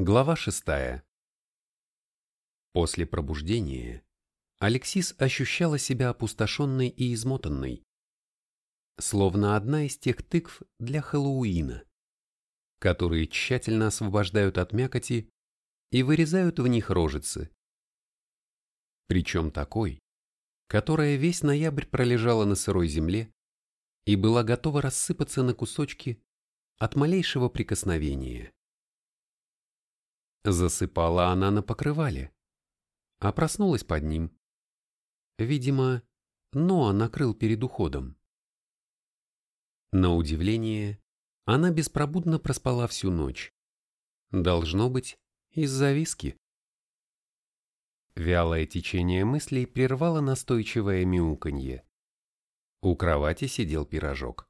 Глава шестая. После пробуждения Алексис ощущала себя опустошенной и измотанной, словно одна из тех тыкв для Хэллоуина, которые тщательно освобождают от мякоти и вырезают в них рожицы. Причем такой, которая весь ноябрь пролежала на сырой земле и была готова рассыпаться на кусочки от малейшего прикосновения. Засыпала она на покрывале, а проснулась под ним. Видимо, Ноа накрыл перед уходом. На удивление, она беспробудно проспала всю ночь. Должно быть, из-за виски. Вялое течение мыслей прервало настойчивое мяуканье. У кровати сидел пирожок.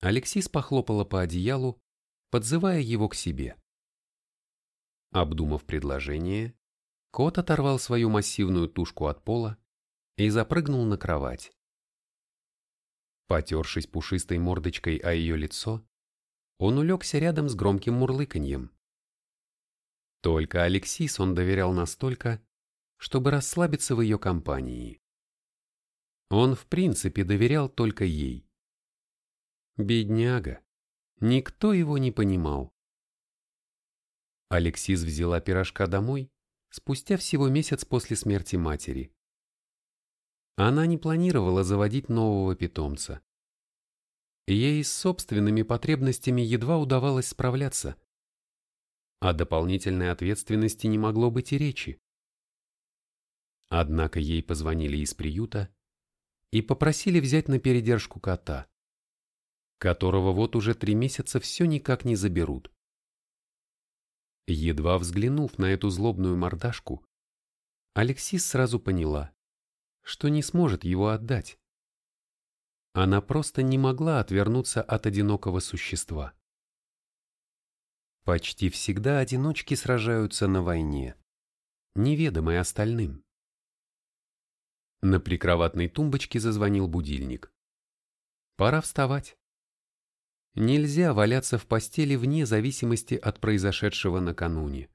Алексис похлопала по одеялу, подзывая его к себе. Обдумав предложение, кот оторвал свою массивную тушку от пола и запрыгнул на кровать. Потершись пушистой мордочкой о ее лицо, он улегся рядом с громким мурлыканьем. Только Алексис он доверял настолько, чтобы расслабиться в ее компании. Он в принципе доверял только ей. Бедняга. Никто его не понимал. Алексис взяла пирожка домой спустя всего месяц после смерти матери. Она не планировала заводить нового питомца. Ей с собственными потребностями едва удавалось справляться. О дополнительной ответственности не могло быть и речи. Однако ей позвонили из приюта и попросили взять на передержку кота, которого вот уже три месяца все никак не заберут. Едва взглянув на эту злобную мордашку, Алексис сразу поняла, что не сможет его отдать. Она просто не могла отвернуться от одинокого существа. Почти всегда одиночки сражаются на войне, неведомой остальным. На прикроватной тумбочке зазвонил будильник. Пора вставать. Нельзя валяться в постели вне зависимости от произошедшего накануне.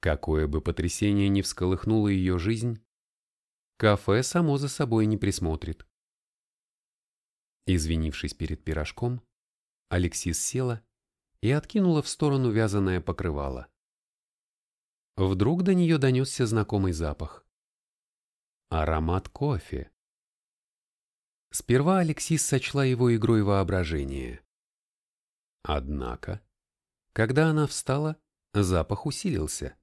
Какое бы потрясение ни всколыхнуло ее жизнь, кафе само за собой не присмотрит. Извинившись перед пирожком, Алексис села и откинула в сторону вязаное покрывало. Вдруг до нее донесся знакомый запах. Аромат кофе. Сперва Алексис сочла его игрой воображения. Однако, когда она встала, запах усилился.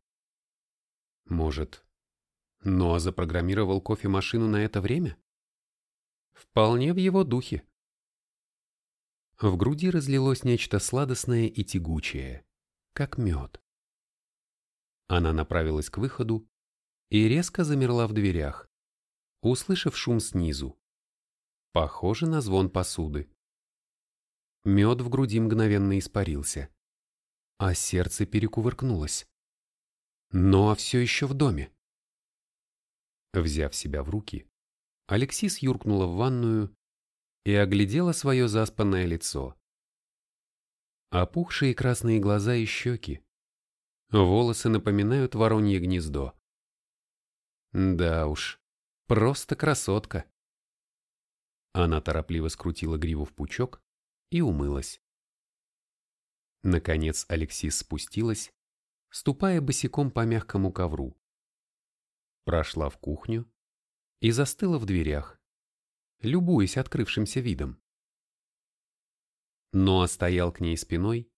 Может, Ноа запрограммировал кофемашину на это время? Вполне в его духе. В груди разлилось нечто сладостное и тягучее, как мед. Она направилась к выходу и резко замерла в дверях, услышав шум снизу. Похоже на звон посуды. Мед в груди мгновенно испарился, а сердце перекувыркнулось. Но все еще в доме. Взяв себя в руки, Алексис юркнула в ванную и оглядела свое заспанное лицо. Опухшие красные глаза и щеки. Волосы напоминают воронье гнездо. Да уж, просто красотка. Она торопливо скрутила гриву в пучок и умылась. Наконец Алексис спустилась, ступая босиком по мягкому ковру. Прошла в кухню и застыла в дверях, любуясь открывшимся видом. Но стоял к ней спиной,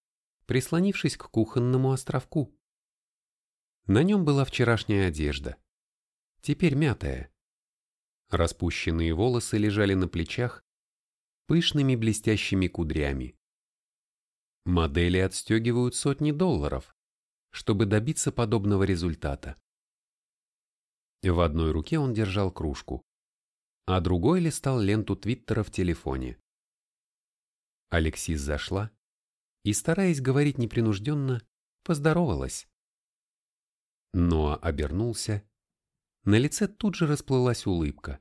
прислонившись к кухонному островку. На нем была вчерашняя одежда, теперь мятая. Распущенные волосы лежали на плечах пышными блестящими кудрями. Модели отстегивают сотни долларов, чтобы добиться подобного результата. В одной руке он держал кружку, а другой листал ленту Твиттера в телефоне. Алексис зашла и, стараясь говорить непринужденно, поздоровалась. Ноа обернулся на лице тут же расплылась улыбка.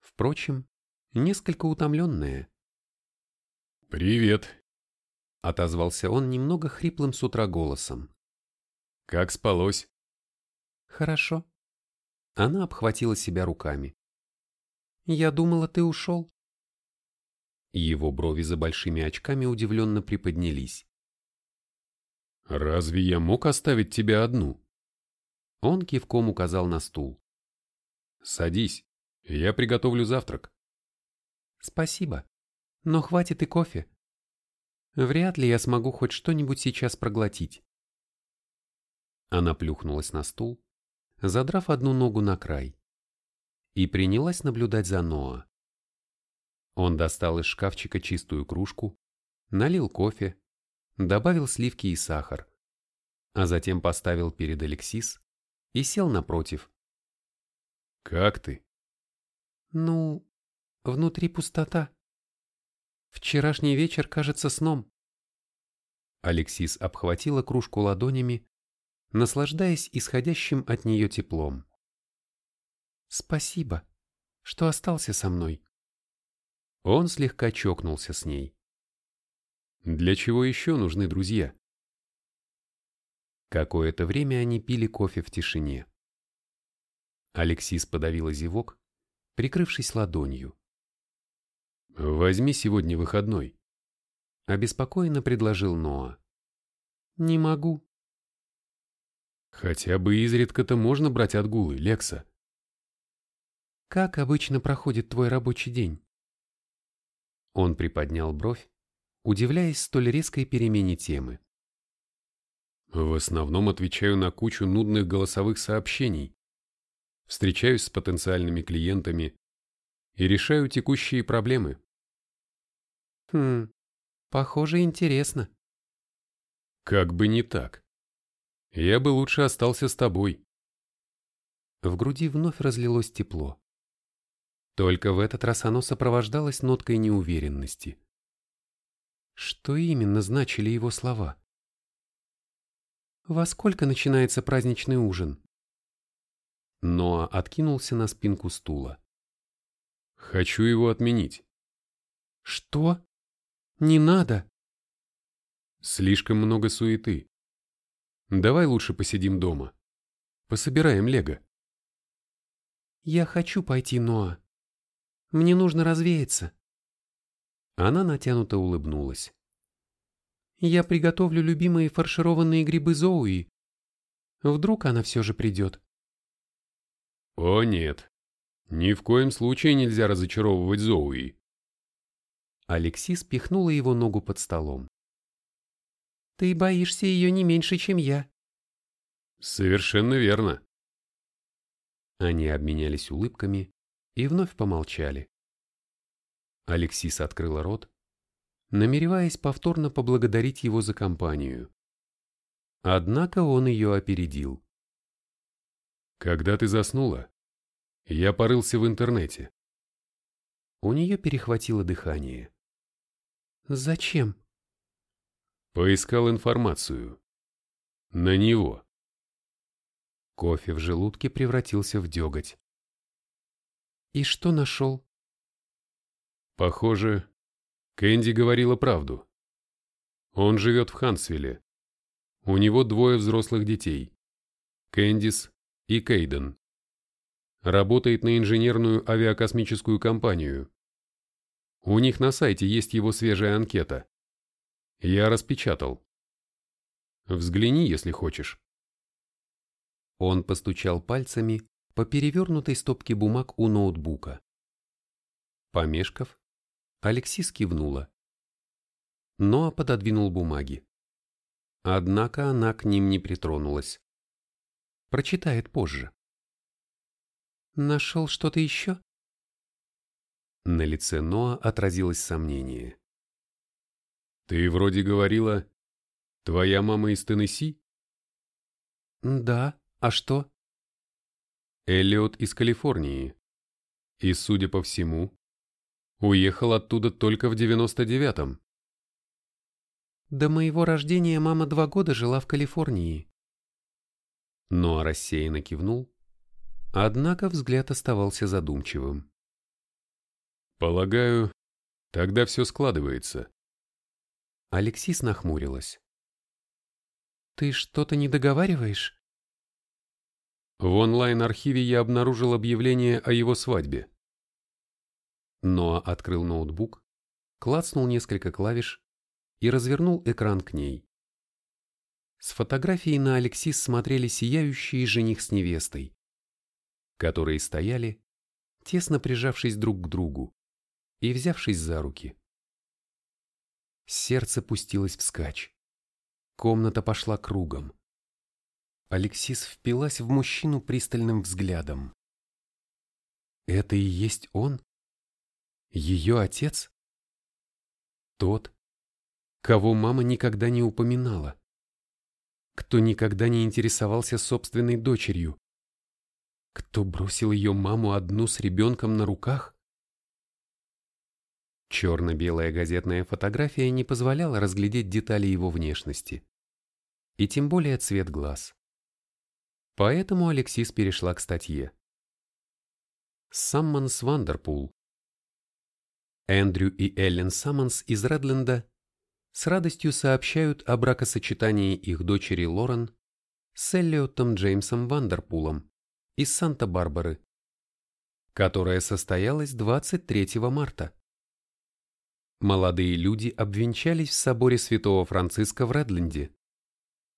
Впрочем, несколько утомленная. «Привет!» Отозвался он немного хриплым с утра голосом. Как спалось? Хорошо. Она обхватила себя руками. Я думала, ты ушел. Его брови за большими очками удивленно приподнялись. «Разве я мог оставить тебя одну?» Он кивком указал на стул. «Садись, я приготовлю завтрак». «Спасибо, но хватит и кофе. Вряд ли я смогу хоть что-нибудь сейчас проглотить». Она плюхнулась на стул, задрав одну ногу на край, и принялась наблюдать за Ноа. Он достал из шкафчика чистую кружку, налил кофе, добавил сливки и сахар, а затем поставил перед Алексис и сел напротив. «Как ты?» «Ну, внутри пустота. Вчерашний вечер кажется сном». Алексис обхватила кружку ладонями, наслаждаясь исходящим от нее теплом. «Спасибо, что остался со мной». Он слегка чокнулся с ней. Для чего еще нужны друзья? Какое-то время они пили кофе в тишине. Алексис подавила зевок, прикрывшись ладонью. «Возьми сегодня выходной», — обеспокоенно предложил Ноа. «Не могу». «Хотя бы изредка-то можно брать отгулы, Лекса». «Как обычно проходит твой рабочий день?» Он приподнял бровь, удивляясь столь резкой перемене темы. В основном отвечаю на кучу нудных голосовых сообщений, встречаюсь с потенциальными клиентами и решаю текущие проблемы. Хм, похоже, интересно. Как бы не так. Я бы лучше остался с тобой. В груди вновь разлилось тепло. Только в этот раз оно сопровождалось ноткой неуверенности. Что именно значили его слова? «Во сколько начинается праздничный ужин?» Ноа откинулся на спинку стула. «Хочу его отменить». «Что? Не надо!» «Слишком много суеты. Давай лучше посидим дома. Пособираем лего». «Я хочу пойти, Ноа. Мне нужно развеяться. Она натянуто улыбнулась. Я приготовлю любимые фаршированные грибы Зоуи. Вдруг она все же придет. О нет, ни в коем случае нельзя разочаровывать Зоуи. Алексис пихнула его ногу под столом. Ты боишься ее не меньше, чем я. Совершенно верно. Они обменялись улыбками, и вновь помолчали. Алексис открыла рот, намереваясь повторно поблагодарить его за компанию. Однако он ее опередил. «Когда ты заснула, я порылся в интернете». У нее перехватило дыхание. «Зачем?» Поискал информацию. На него. Кофе в желудке превратился в деготь. И что нашел? Похоже, Кэнди говорила правду. Он живет в Хансвилле. У него двое взрослых детей. Кэндис и Кейден. Работает на инженерную авиакосмическую компанию. У них на сайте есть его свежая анкета. Я распечатал. Взгляни, если хочешь. Он постучал пальцами по перевернутой стопке бумаг у ноутбука. Помешков, Алексис кивнула. Ноа пододвинул бумаги. Однако она к ним не притронулась. Прочитает позже. «Нашел что-то еще?» На лице Ноа отразилось сомнение. «Ты вроде говорила, твоя мама из Теннесси?» «Да, а что?» Эллиот из Калифорнии. И, судя по всему, уехал оттуда только в 99-м. До моего рождения мама два года жила в Калифорнии. Ноа рассеянно кивнул, однако взгляд оставался задумчивым. Полагаю, тогда все складывается. Алексис нахмурилась. «Ты что-то не договариваешь?» В онлайн-архиве я обнаружил объявление о его свадьбе. Ноа открыл ноутбук, клацнул несколько клавиш и развернул экран к ней. С фотографией на Алексис смотрели сияющие жених с невестой, которые стояли, тесно прижавшись друг к другу и взявшись за руки. Сердце пустилось вскачь. Комната пошла кругом. Алексис впилась в мужчину пристальным взглядом. Это и есть он? Ее отец? Тот, кого мама никогда не упоминала, кто никогда не интересовался собственной дочерью, кто бросил ее маму одну с ребенком на руках? Черно-белая газетная фотография не позволяла разглядеть детали его внешности, и тем более цвет глаз. Поэтому Алексис перешла к статье. Саммонс Вандерпул. Эндрю и Эллен Саммонс из Редленда с радостью сообщают о бракосочетании их дочери Лорен с Эллиотом Джеймсом Вандерпулом из Санта-Барбары, которое состоялось 23 марта. Молодые люди обвенчались в соборе Святого Франциска в Редленде.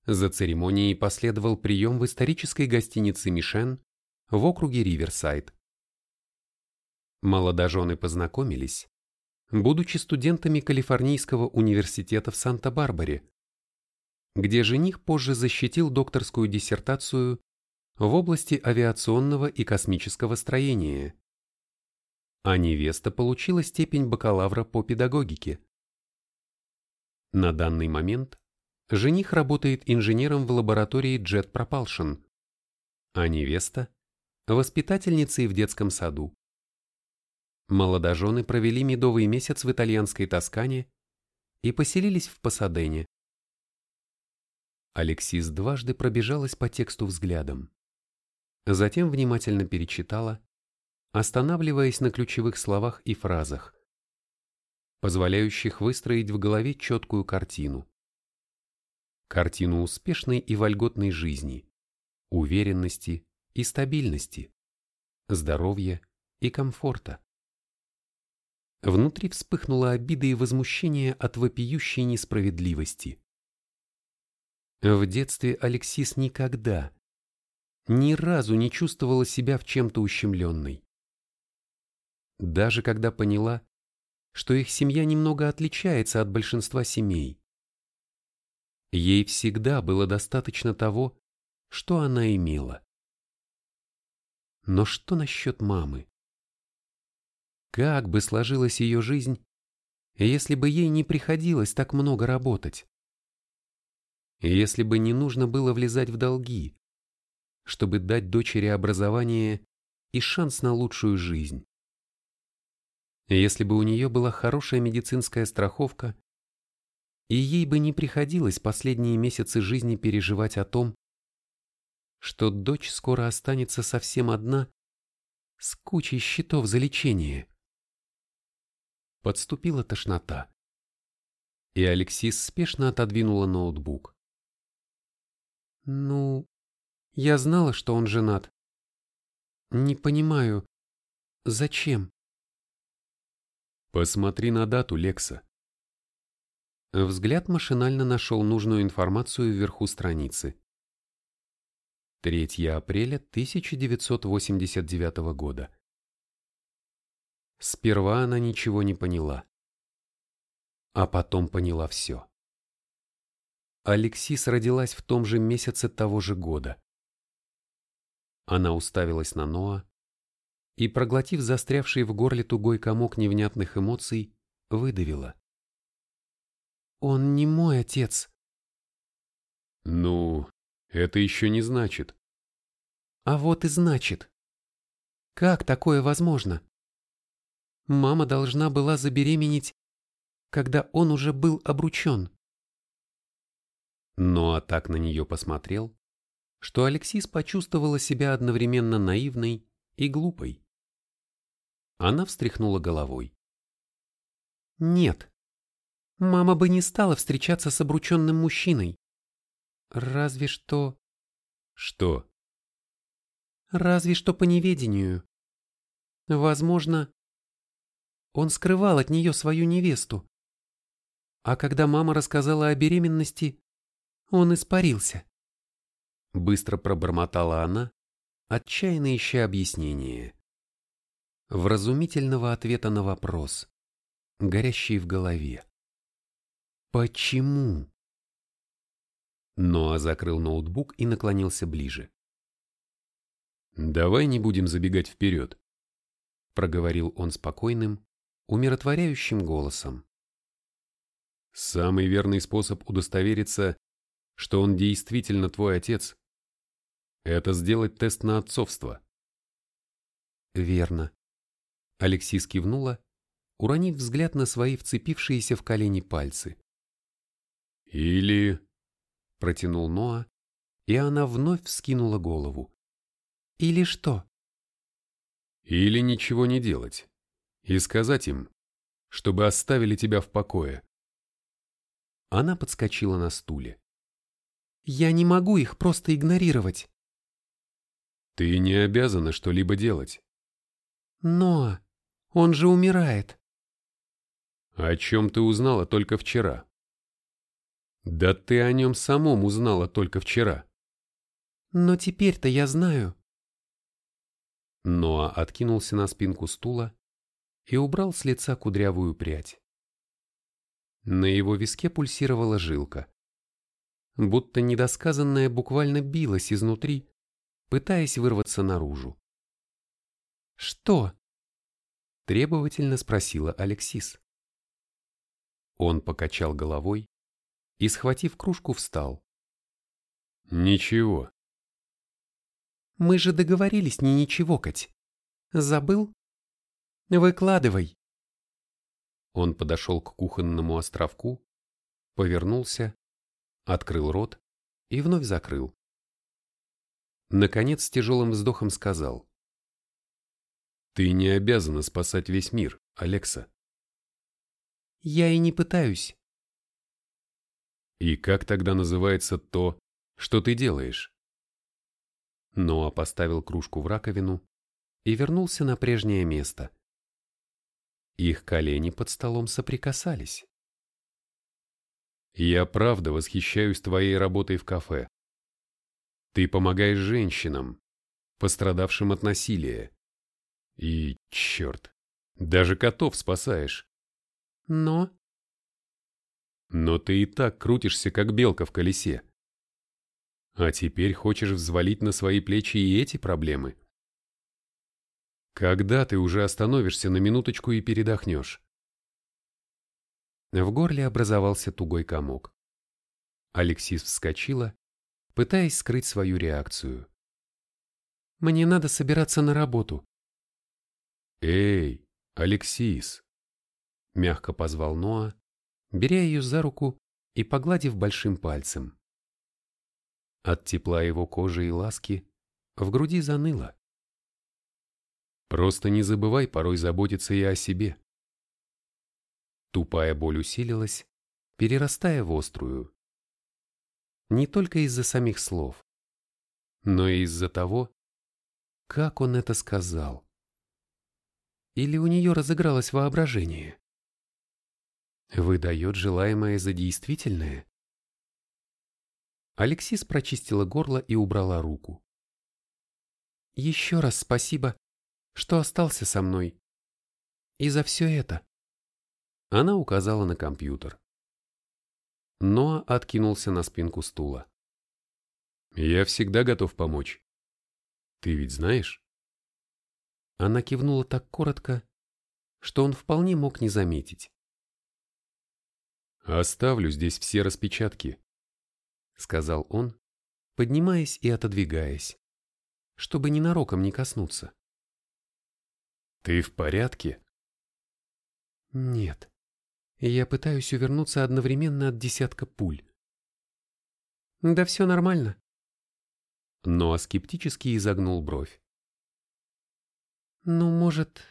За церемонией последовал прием в исторической гостинице Мишен в округе Риверсайд. Молодожены познакомились, будучи студентами Калифорнийского университета в Санта-Барбаре, где жених позже защитил докторскую диссертацию в области авиационного и космического строения а невеста получила степень бакалавра по педагогике. На данный момент жених работает инженером в лаборатории Jet Propulsion, а невеста – воспитательницей в детском саду. Молодожены провели медовый месяц в итальянской Тоскане и поселились в Пасадене. Алексис дважды пробежалась по тексту взглядом. Затем внимательно перечитала останавливаясь на ключевых словах и фразах, позволяющих выстроить в голове четкую картину. Картину успешной и вольготной жизни, уверенности и стабильности, здоровья и комфорта. Внутри вспыхнула обида и возмущение от вопиющей несправедливости. В детстве Алексис никогда, ни разу не чувствовала себя в чем-то ущемленной даже когда поняла, что их семья немного отличается от большинства семей. Ей всегда было достаточно того, что она имела. Но что насчет мамы? Как бы сложилась ее жизнь, если бы ей не приходилось так много работать? Если бы не нужно было влезать в долги, чтобы дать дочери образование и шанс на лучшую жизнь? если бы у нее была хорошая медицинская страховка, и ей бы не приходилось последние месяцы жизни переживать о том, что дочь скоро останется совсем одна с кучей счетов за лечение. Подступила тошнота, и Алексис спешно отодвинула ноутбук. «Ну, я знала, что он женат. Не понимаю, зачем?» Посмотри на дату, Лекса. Взгляд машинально нашел нужную информацию вверху страницы. 3 апреля 1989 года. Сперва она ничего не поняла. А потом поняла все. Алексис родилась в том же месяце того же года. Она уставилась на Ноа, и, проглотив застрявший в горле тугой комок невнятных эмоций, выдавила. «Он не мой отец». «Ну, это еще не значит». «А вот и значит. Как такое возможно? Мама должна была забеременеть, когда он уже был обручен». Но а так на нее посмотрел, что Алексис почувствовала себя одновременно наивной и глупой. Она встряхнула головой. Нет. Мама бы не стала встречаться с обрученным мужчиной. Разве что... Что? Разве что по неведению. Возможно, он скрывал от нее свою невесту. А когда мама рассказала о беременности, он испарился. Быстро пробормотала она, отчаянно ища объяснение. Вразумительного ответа на вопрос, горящий в голове. Почему? Ноа закрыл ноутбук и наклонился ближе. «Давай не будем забегать вперед», — проговорил он спокойным, умиротворяющим голосом. «Самый верный способ удостовериться, что он действительно твой отец, это сделать тест на отцовство». «Верно». Алексис кивнула, уронив взгляд на свои вцепившиеся в колени пальцы. «Или...» — протянул Ноа, и она вновь вскинула голову. «Или что?» Или ничего не делать. И сказать им, чтобы оставили тебя в покое. Она подскочила на стуле. «Я не могу их просто игнорировать». «Ты не обязана что-либо делать». «Но он же умирает». «О чем ты узнала только вчера?» «Да ты о нем самом узнала только вчера». «Но теперь-то я знаю». Ноа откинулся на спинку стула и убрал с лица кудрявую прядь. На его виске пульсировала жилка. Будто недосказанное буквально билось изнутри, пытаясь вырваться наружу. «Что?» – требовательно спросила Алексис. Он покачал головой и, схватив кружку, встал. «Ничего», мы же договорились не ничего, Кать. Забыл? Выкладывай. Он подошел к кухонному островку, повернулся, открыл рот и вновь закрыл. Наконец с тяжелым вздохом сказал. «Ты не обязана спасать весь мир, Алекса». «Я и не пытаюсь». «И как тогда называется то, что ты делаешь?» Ноа поставил кружку в раковину и вернулся на прежнее место. Их колени под столом соприкасались. «Я правда восхищаюсь твоей работой в кафе. Ты помогаешь женщинам, пострадавшим от насилия. И, черт, даже котов спасаешь. Но... Но ты и так крутишься, как белка в колесе. А теперь хочешь взвалить на свои плечи и эти проблемы? Когда ты уже остановишься на минуточку и передохнешь? В горле образовался тугой комок. Алексис вскочила, пытаясь скрыть свою реакцию. «Мне надо собираться на работу». «Эй, Алексис!» Мягко позвал Ноа, беря ее за руку и погладив большим пальцем. От тепла его кожи и ласки в груди заныло. Просто не забывай порой заботиться и о себе. Тупая боль усилилась, перерастая в острую. Не только из-за самих слов, но и из-за того, как он это сказал. Или у нее разыгралось воображение? Выдает желаемое за действительное? Алексис прочистила горло и убрала руку. «Еще раз спасибо, что остался со мной. И за все это». Она указала на компьютер. Ноа откинулся на спинку стула. «Я всегда готов помочь. Ты ведь знаешь?» Она кивнула так коротко, что он вполне мог не заметить. «Оставлю здесь все распечатки», — сказал он, поднимаясь и отодвигаясь, чтобы ненароком не коснуться. «Ты в порядке?» «Нет. Я пытаюсь увернуться одновременно от десятка пуль». «Да все нормально». Но скептически изогнул бровь. «Ну, может,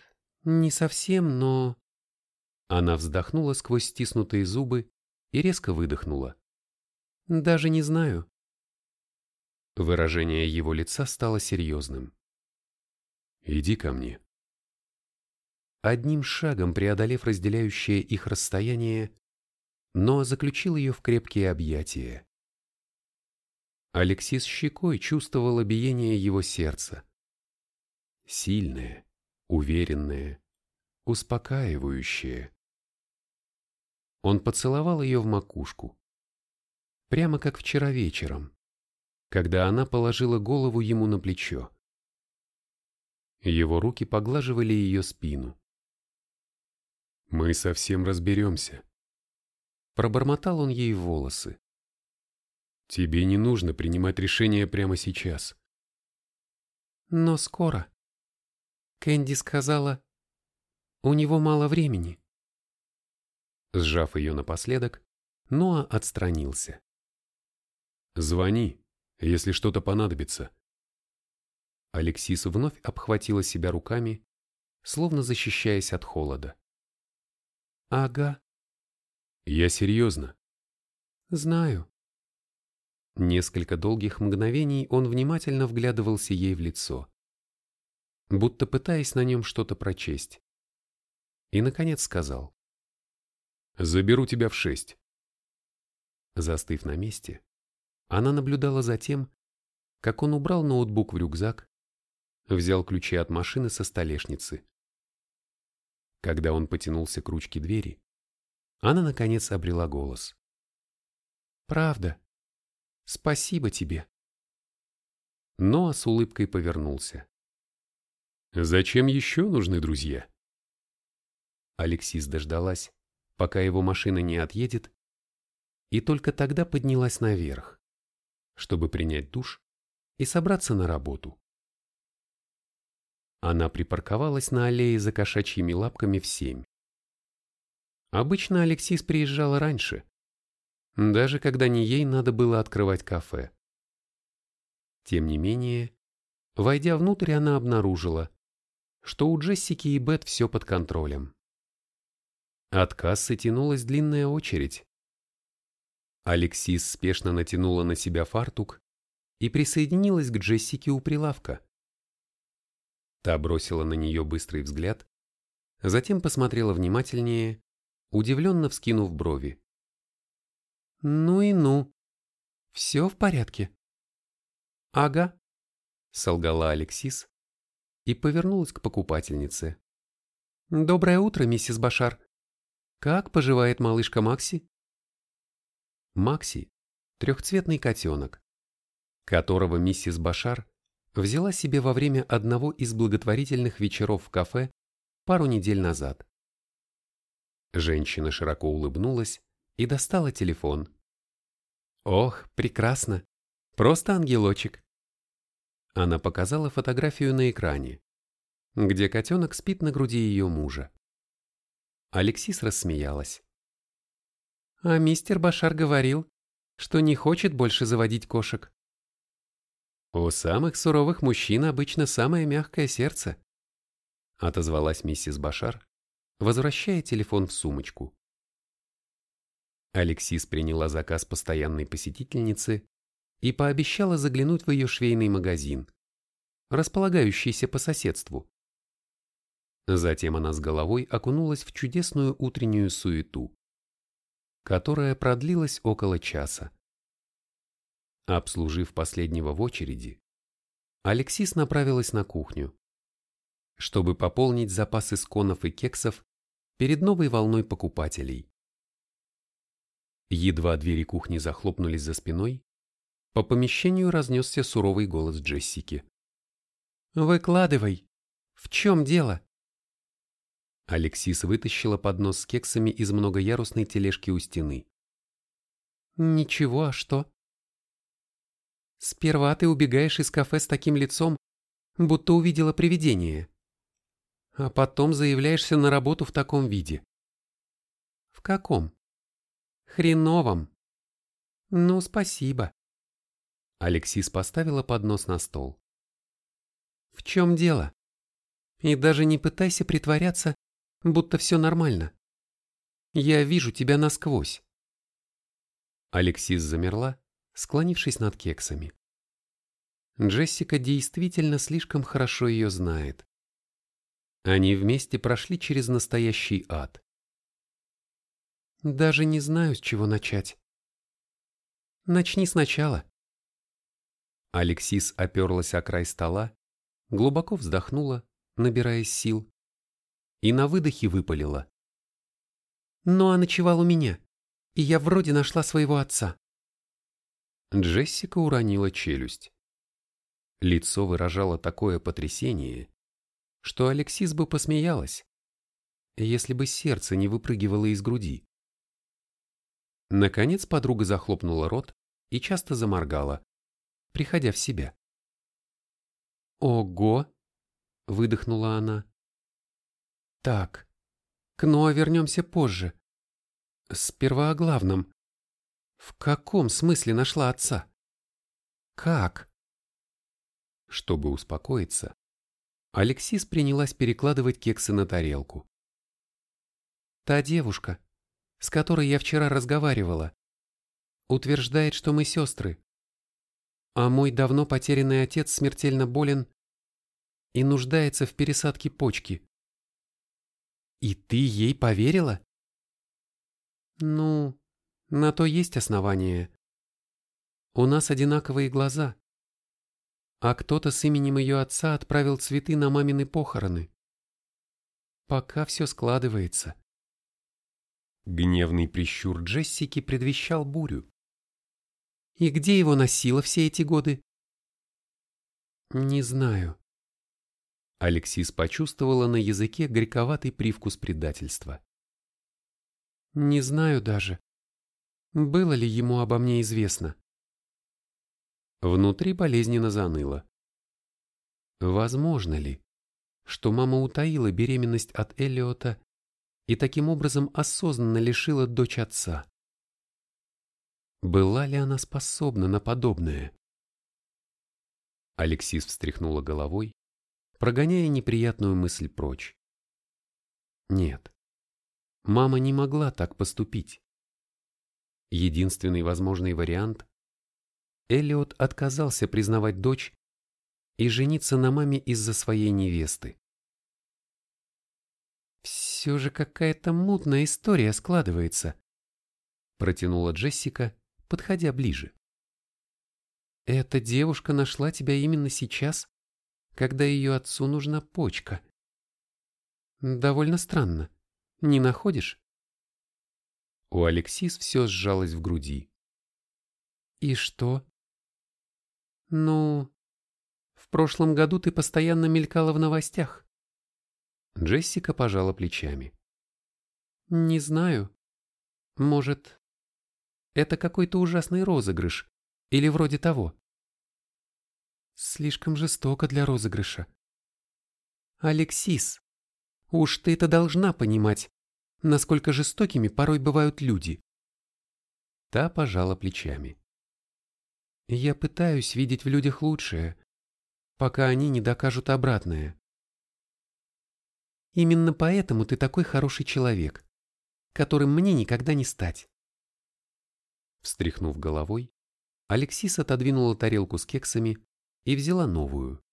не совсем, но...» Она вздохнула сквозь стиснутые зубы и резко выдохнула. «Даже не знаю». Выражение его лица стало серьезным. «Иди ко мне». Одним шагом преодолев разделяющее их расстояние, но заключил ее в крепкие объятия. Алексис щекой чувствовала биение его сердца. Сильное, уверенное, успокаивающее. Он поцеловал ее в макушку. Прямо как вчера вечером, когда она положила голову ему на плечо. Его руки поглаживали ее спину. «Мы совсем разберемся», — пробормотал он ей волосы. Тебе не нужно принимать решение прямо сейчас. Но скоро. Кэнди сказала, у него мало времени. Сжав ее напоследок, Ноа отстранился. «Звони, если что-то понадобится». Алексис вновь обхватила себя руками, словно защищаясь от холода. «Ага». «Я серьезно». «Знаю». Несколько долгих мгновений он внимательно вглядывался ей в лицо, будто пытаясь на нем что-то прочесть. И, наконец, сказал. «Заберу тебя в шесть». Застыв на месте, она наблюдала за тем, как он убрал ноутбук в рюкзак, взял ключи от машины со столешницы. Когда он потянулся к ручке двери, она, наконец, обрела голос. «Правда», Спасибо тебе. Ноа с улыбкой повернулся. Зачем еще нужны друзья? Алексис дождалась, пока его машина не отъедет, и только тогда поднялась наверх, чтобы принять душ и собраться на работу. Она припарковалась на аллее за кошачьими лапками в семь. Обычно Алексис приезжала раньше, даже когда не ей надо было открывать кафе. Тем не менее, войдя внутрь, она обнаружила, что у Джессики и Бет все под контролем. От кассы тянулась длинная очередь. Алексис спешно натянула на себя фартук и присоединилась к Джессике у прилавка. Та бросила на нее быстрый взгляд, затем посмотрела внимательнее, удивленно вскинув брови. Ну и ну. Все в порядке? Ага, солгала Алексис и повернулась к покупательнице. Доброе утро, миссис Башар. Как поживает малышка Макси? Макси – трехцветный котенок, которого миссис Башар взяла себе во время одного из благотворительных вечеров в кафе пару недель назад. Женщина широко улыбнулась и достала телефон. «Ох, прекрасно! Просто ангелочек!» Она показала фотографию на экране, где котенок спит на груди ее мужа. Алексис рассмеялась. «А мистер Башар говорил, что не хочет больше заводить кошек». «У самых суровых мужчин обычно самое мягкое сердце», отозвалась миссис Башар, возвращая телефон в сумочку. Алексис приняла заказ постоянной посетительницы и пообещала заглянуть в ее швейный магазин, располагающийся по соседству. Затем она с головой окунулась в чудесную утреннюю суету, которая продлилась около часа. Обслужив последнего в очереди, Алексис направилась на кухню, чтобы пополнить запасы сконов и кексов перед новой волной покупателей. Едва двери кухни захлопнулись за спиной, по помещению разнесся суровый голос Джессики. «Выкладывай! В чем дело?» Алексис вытащила поднос с кексами из многоярусной тележки у стены. «Ничего, а что?» «Сперва ты убегаешь из кафе с таким лицом, будто увидела привидение, а потом заявляешься на работу в таком виде». «В каком?» Хреновом. Ну, спасибо. Алексис поставила поднос на стол. В чем дело? И даже не пытайся притворяться, будто все нормально. Я вижу тебя насквозь. Алексис замерла, склонившись над кексами. Джессика действительно слишком хорошо ее знает. Они вместе прошли через настоящий ад. Даже не знаю, с чего начать. Начни сначала. Алексис оперлась о край стола, глубоко вздохнула, набираясь сил, и на выдохе выпалила. Ну а ночевал у меня, и я вроде нашла своего отца. Джессика уронила челюсть. Лицо выражало такое потрясение, что Алексис бы посмеялась, если бы сердце не выпрыгивало из груди. Наконец подруга захлопнула рот и часто заморгала, приходя в себя. «Ого!» — выдохнула она. «Так, к Ноа вернемся позже. Сперва о главном. В каком смысле нашла отца? Как?» Чтобы успокоиться, Алексис принялась перекладывать кексы на тарелку. «Та девушка, с которой я вчера разговаривала, утверждает, что мы сестры. А мой давно потерянный отец смертельно болен и нуждается в пересадке почки. И ты ей поверила? Ну, на то есть основание. У нас одинаковые глаза. А кто-то с именем ее отца отправил цветы на мамины похороны. Пока все складывается. Гневный прищур Джессики предвещал бурю. «И где его носила все эти годы?» «Не знаю». Алексис почувствовала на языке горьковатый привкус предательства. «Не знаю даже, было ли ему обо мне известно». Внутри болезненно заныло. Возможно ли, что мама утаила беременность от Эллиота и таким образом осознанно лишила дочь отца. Была ли она способна на подобное? Алексис встряхнула головой, прогоняя неприятную мысль прочь. Нет, мама не могла так поступить. Единственный возможный вариант – Эллиот отказался признавать дочь и жениться на маме из-за своей невесты. «Все же какая-то мутная история складывается», — протянула Джессика, подходя ближе. «Эта девушка нашла тебя именно сейчас, когда ее отцу нужна почка. Довольно странно, не находишь?» У Алексис все сжалось в груди. «И что?» «Ну, в прошлом году ты постоянно мелькала в новостях. Джессика пожала плечами. «Не знаю. Может, это какой-то ужасный розыгрыш или вроде того?» «Слишком жестоко для розыгрыша». «Алексис, уж ты это должна понимать, насколько жестокими порой бывают люди». Та пожала плечами. «Я пытаюсь видеть в людях лучшее, пока они не докажут обратное. Именно поэтому ты такой хороший человек, которым мне никогда не стать. Встряхнув головой, Алексис отодвинула тарелку с кексами и взяла новую.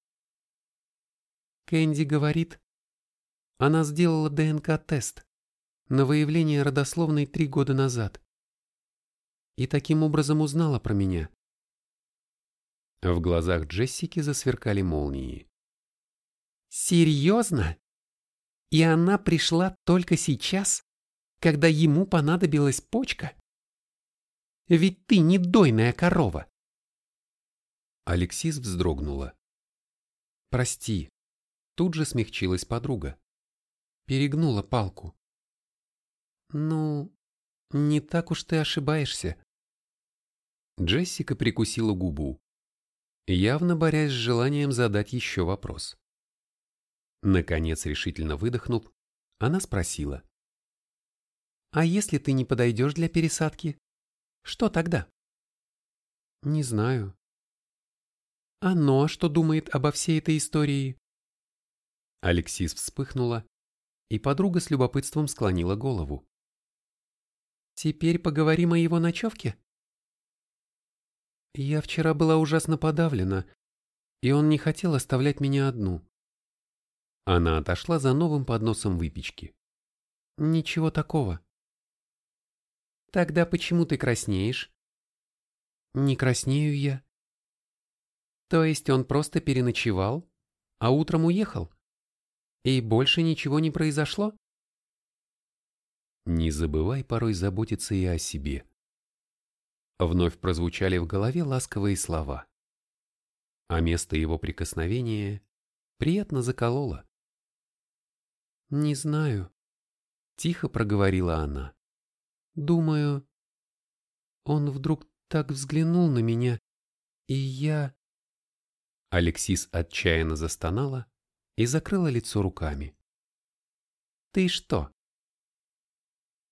Кэнди говорит, она сделала ДНК-тест на выявление родословной три года назад и таким образом узнала про меня. В глазах Джессики засверкали молнии. «Серьезно?» И она пришла только сейчас, когда ему понадобилась почка? Ведь ты не дойная корова. Алексис вздрогнула. Прости, тут же смягчилась подруга. Перегнула палку. Ну, не так уж ты ошибаешься. Джессика прикусила губу, явно борясь с желанием задать еще вопрос. Наконец, решительно выдохнув, она спросила. «А если ты не подойдешь для пересадки, что тогда?» «Не знаю». «А Ноа что думает обо всей этой истории?» Алексис вспыхнула, и подруга с любопытством склонила голову. Теперь поговорим о его ночевке? Я вчера была ужасно подавлена, и он не хотел оставлять меня одну. Она отошла за новым подносом выпечки. Ничего такого. Тогда почему ты краснеешь? Не краснею я. То есть он просто переночевал, а утром уехал? И больше ничего не произошло? Не забывай порой заботиться и о себе. Вновь прозвучали в голове ласковые слова. А место его прикосновения приятно закололо. «Не знаю», — тихо проговорила она. «Думаю, он вдруг так взглянул на меня, и я...» Алексис отчаянно застонала и закрыла лицо руками. «Ты что?»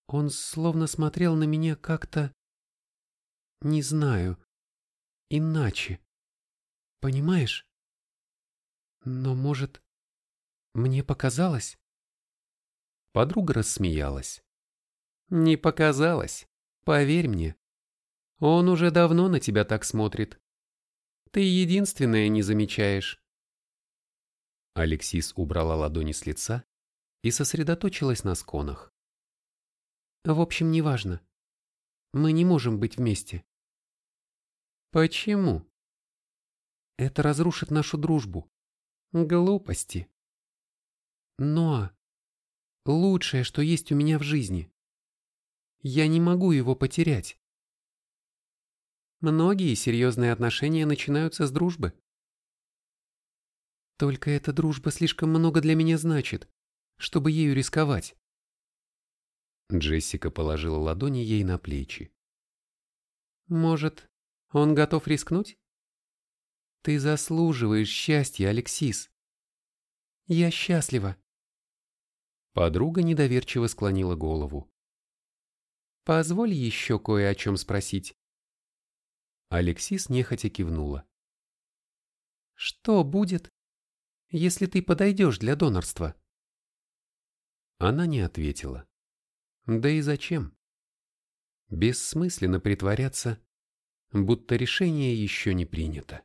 Он словно смотрел на меня как-то... Не знаю. Иначе. Понимаешь? Но, может, мне показалось? Подруга рассмеялась. Не показалось. Поверь мне. Он уже давно на тебя так смотрит. Ты единственное не замечаешь. Алексис убрала ладони с лица и сосредоточилась на сконах. В общем, неважно. Мы не можем быть вместе. Почему? Это разрушит нашу дружбу. Глупости. Но лучшее, что есть у меня в жизни. Я не могу его потерять. Многие серьезные отношения начинаются с дружбы. Только эта дружба слишком много для меня значит, чтобы ею рисковать. Джессика положила ладони ей на плечи. Может, он готов рискнуть? Ты заслуживаешь счастья, Алексис. Я счастлива. Подруга недоверчиво склонила голову. Позволь еще кое о чем спросить. Алексис нехотя кивнула. Что будет, если ты подойдешь для донорства? Она не ответила. Да и зачем? Бессмысленно притворяться, будто решение еще не принято.